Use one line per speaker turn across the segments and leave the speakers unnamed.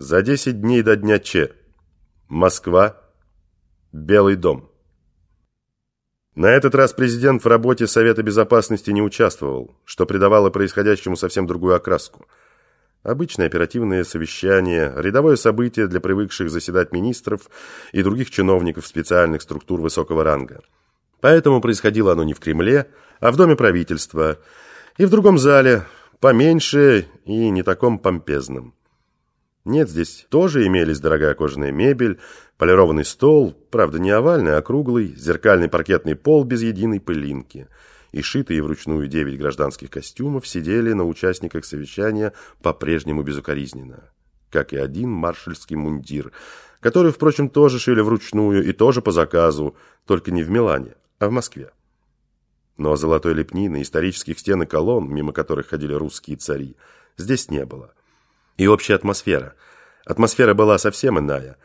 За 10 дней до дня Че. Москва. Белый дом. На этот раз президент в работе Совета Безопасности не участвовал, что придавало происходящему совсем другую окраску. Обычное оперативное совещание, рядовое событие для привыкших заседать министров и других чиновников специальных структур высокого ранга. Поэтому происходило оно не в Кремле, а в Доме правительства, и в другом зале, поменьше и не таком помпезном. Нет, здесь тоже имелись дорогая кожаная мебель, полированный стол, правда не овальный, а круглый, зеркальный паркетный пол без единой пылинки. И шитые вручную девять гражданских костюмов сидели на участниках совещания по-прежнему безукоризненно. Как и один маршальский мундир, который, впрочем, тоже шили вручную и тоже по заказу, только не в Милане, а в Москве. Но золотой лепнины, исторических стен и колонн, мимо которых ходили русские цари, здесь не было и общая атмосфера. Атмосфера была совсем иная.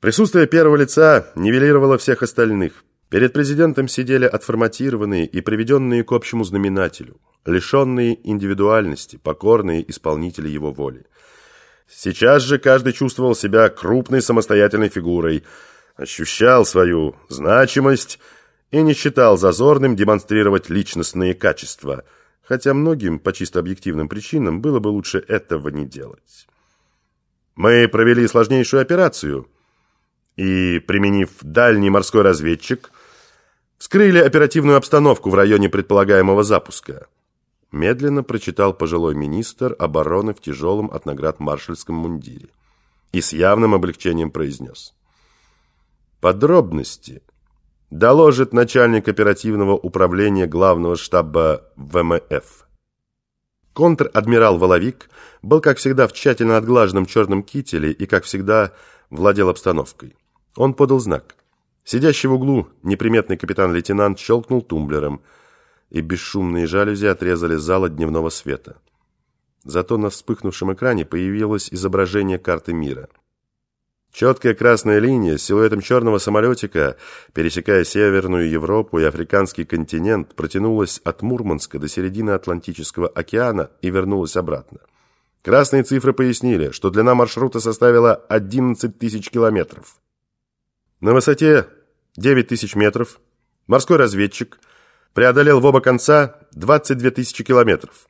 Присутствие первого лица нивелировало всех остальных. Перед президентом сидели отформатированные и приведенные к общему знаменателю, лишенные индивидуальности, покорные исполнители его воли. Сейчас же каждый чувствовал себя крупной самостоятельной фигурой, ощущал свою значимость и не считал зазорным демонстрировать личностные качества – хотя многим, по чисто объективным причинам, было бы лучше этого не делать. Мы провели сложнейшую операцию и, применив дальний морской разведчик, вскрыли оперативную обстановку в районе предполагаемого запуска. Медленно прочитал пожилой министр обороны в тяжелом от наград маршальском мундире и с явным облегчением произнес. Подробности – доложит начальник оперативного управления главного штаба ВМФ. Контр-адмирал Воловик был, как всегда, в тщательно отглаженном черном кителе и, как всегда, владел обстановкой. Он подал знак. Сидящий в углу неприметный капитан-лейтенант щелкнул тумблером, и бесшумные жалюзи отрезали зал от дневного света. Зато на вспыхнувшем экране появилось изображение карты мира – Четкая красная линия с силуэтом черного самолетика, пересекая Северную Европу и африканский континент, протянулась от Мурманска до середины Атлантического океана и вернулась обратно. Красные цифры пояснили, что длина маршрута составила 11 тысяч километров. На высоте 9 тысяч метров морской разведчик преодолел в оба конца 22 тысячи километров.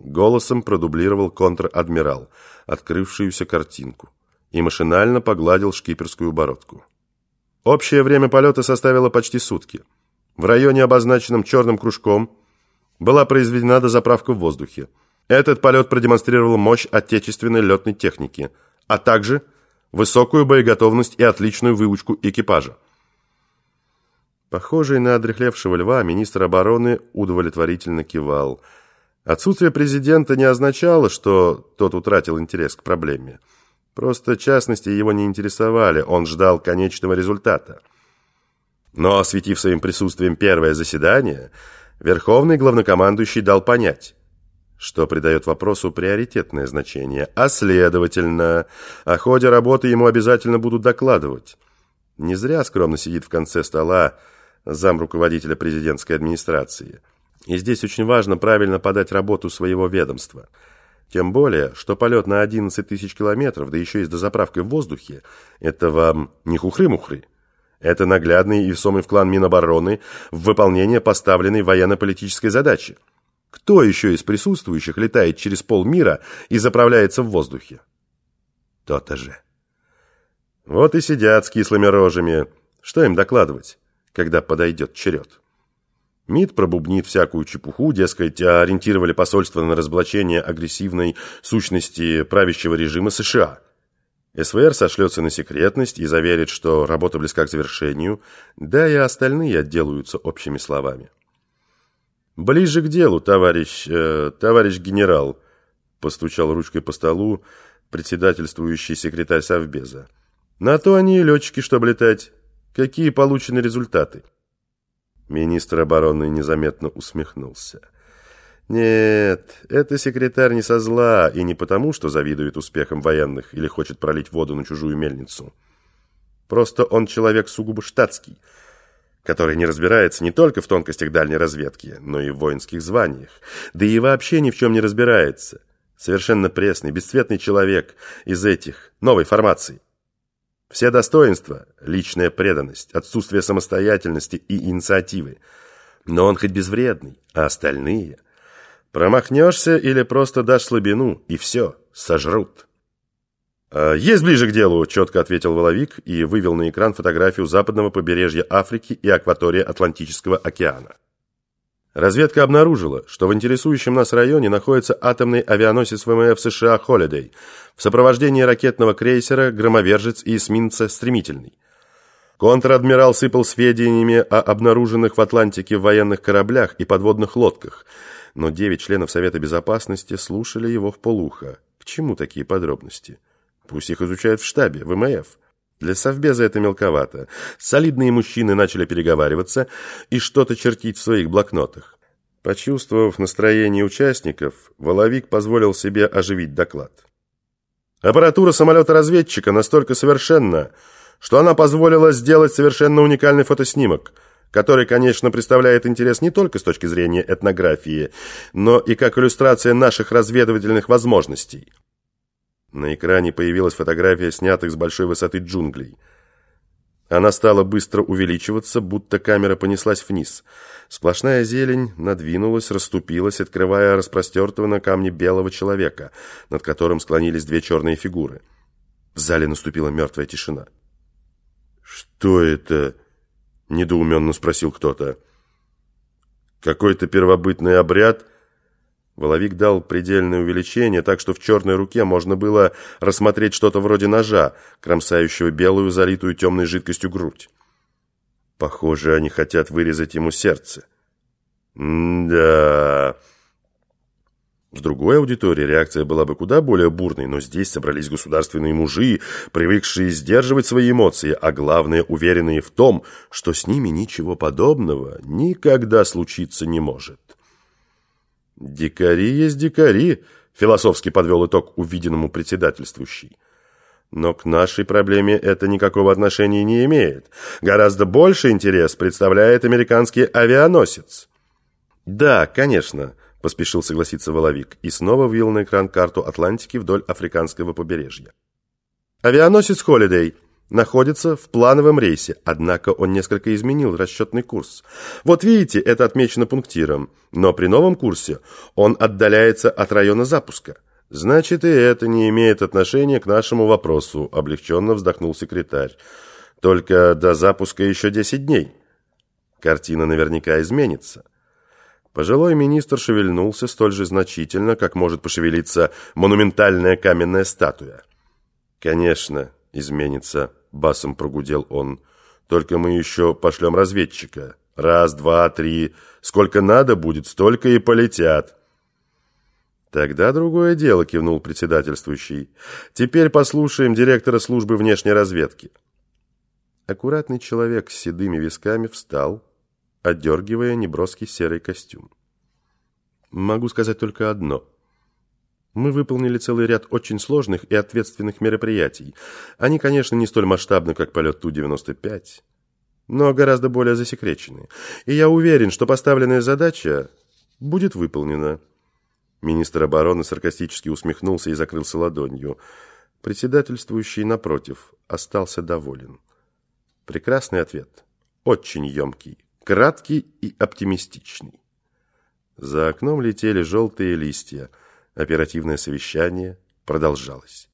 Голосом продублировал контр-адмирал открывшуюся картинку и машинально погладил шкиперскую бородку. Общее время полета составило почти сутки. В районе, обозначенном черным кружком, была произведена дозаправка в воздухе. Этот полет продемонстрировал мощь отечественной летной техники, а также высокую боеготовность и отличную выучку экипажа. Похожий на одрехлевшего льва, министр обороны удовлетворительно кивал. Отсутствие президента не означало, что тот утратил интерес к проблеме. Просто частности его не интересовали, он ждал конечного результата. Но, осветив своим присутствием первое заседание, Верховный главнокомандующий дал понять, что придает вопросу приоритетное значение, а следовательно, о ходе работы ему обязательно будут докладывать. Не зря скромно сидит в конце стола зам руководителя президентской администрации. И здесь очень важно правильно подать работу своего ведомства – тем более, что полет на 11 тысяч километров, да еще и с дозаправкой в воздухе, это вам не хухры-мухры. Это наглядный и весомый вклад Минобороны в выполнение поставленной военно-политической задачи. Кто еще из присутствующих летает через полмира и заправляется в воздухе? То-то же. Вот и сидят с кислыми рожами. Что им докладывать, когда подойдет черед? МИД пробубнит всякую чепуху, дескать, ориентировали посольство на разоблачение агрессивной сущности правящего режима США. СВР сошлется на секретность и заверит, что работа близка к завершению, да и остальные отделаются общими словами. «Ближе к делу, товарищ... Э, товарищ генерал», – постучал ручкой по столу председательствующий секретарь Совбеза. «На то они и летчики, чтобы летать. Какие получены результаты?» Министр обороны незаметно усмехнулся. Нет, это секретарь не со зла, и не потому, что завидует успехам военных или хочет пролить воду на чужую мельницу. Просто он человек сугубо штатский, который не разбирается не только в тонкостях дальней разведки, но и в воинских званиях, да и вообще ни в чем не разбирается. Совершенно пресный, бесцветный человек из этих, новой формации. Все достоинства – личная преданность, отсутствие самостоятельности и инициативы. Но он хоть безвредный, а остальные – Промахнешься или просто дашь слабину, и все, сожрут. «А, «Есть ближе к делу», – четко ответил Воловик и вывел на экран фотографию западного побережья Африки и акватории Атлантического океана. Разведка обнаружила, что в интересующем нас районе находится атомный авианосец ВМФ США «Холидей» в сопровождении ракетного крейсера «Громовержец» и эсминца «Стремительный». Контр-адмирал сыпал сведениями о обнаруженных в Атлантике военных кораблях и подводных лодках – но девять членов Совета Безопасности слушали его в полухо. К чему такие подробности? Пусть их изучают в штабе, в МФ. Для Совбеза это мелковато. Солидные мужчины начали переговариваться и что-то чертить в своих блокнотах. Почувствовав настроение участников, Воловик позволил себе оживить доклад. Аппаратура самолета-разведчика настолько совершенна, что она позволила сделать совершенно уникальный фотоснимок – который, конечно, представляет интерес не только с точки зрения этнографии, но и как иллюстрация наших разведывательных возможностей. На экране появилась фотография снятых с большой высоты джунглей. Она стала быстро увеличиваться, будто камера понеслась вниз. Сплошная зелень надвинулась, расступилась, открывая распростертого на камне белого человека, над которым склонились две черные фигуры. В зале наступила мертвая тишина. «Что это?» — недоуменно спросил кто-то. «Какой-то первобытный обряд?» Воловик дал предельное увеличение, так что в черной руке можно было рассмотреть что-то вроде ножа, кромсающего белую, залитую темной жидкостью грудь. Похоже, они хотят вырезать ему сердце. «Да...» В другой аудитории реакция была бы куда более бурной, но здесь собрались государственные мужи, привыкшие сдерживать свои эмоции, а главное, уверенные в том, что с ними ничего подобного никогда случиться не может. «Дикари есть дикари», — философски подвел итог увиденному председательствующий. Но к нашей проблеме это никакого отношения не имеет. Гораздо больше интерес представляет американский авианосец. Да, конечно, поспешил согласиться Воловик и снова ввел на экран карту Атлантики вдоль африканского побережья. Авианосец «Холидей» находится в плановом рейсе, однако он несколько изменил расчетный курс. Вот видите, это отмечено пунктиром, но при новом курсе он отдаляется от района запуска. Значит, и это не имеет отношения к нашему вопросу, облегченно вздохнул секретарь. Только до запуска еще 10 дней. Картина наверняка изменится. Пожилой министр шевельнулся столь же значительно, как может пошевелиться монументальная каменная статуя. «Конечно, изменится», — басом прогудел он. «Только мы еще пошлем разведчика. Раз, два, три. Сколько надо будет, столько и полетят». «Тогда другое дело», — кивнул председательствующий. «Теперь послушаем директора службы внешней разведки». Аккуратный человек с седыми висками встал, отдергивая неброский серый костюм. Могу сказать только одно. Мы выполнили целый ряд очень сложных и ответственных мероприятий. Они, конечно, не столь масштабны, как полет Ту-95, но гораздо более засекречены. И я уверен, что поставленная задача будет выполнена. Министр обороны саркастически усмехнулся и закрылся ладонью. Председательствующий, напротив, остался доволен. Прекрасный ответ. Очень емкий краткий и оптимистичный. За окном летели желтые листья. Оперативное совещание продолжалось.